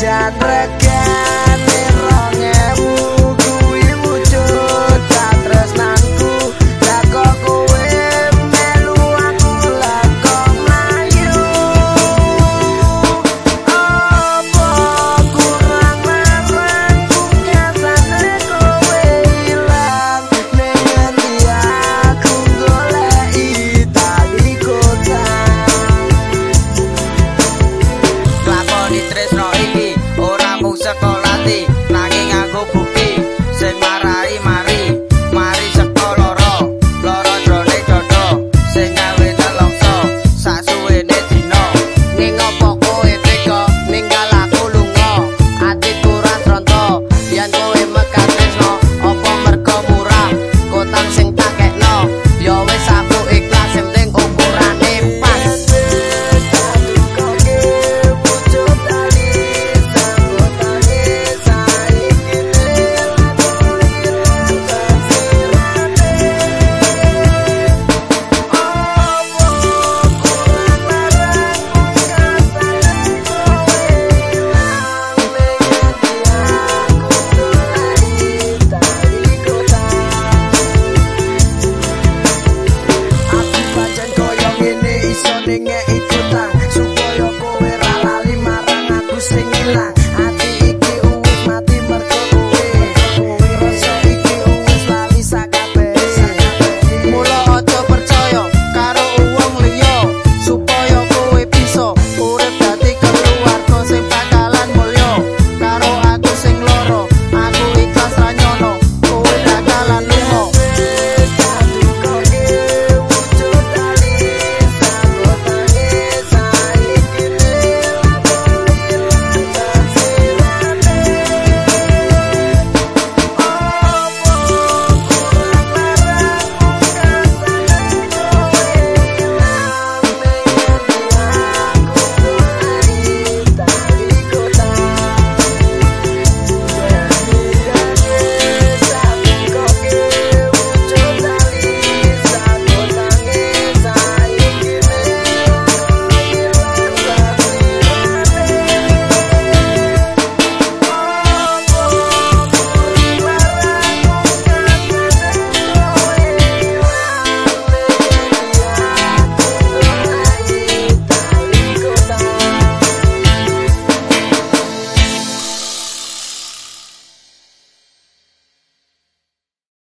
Jangan rega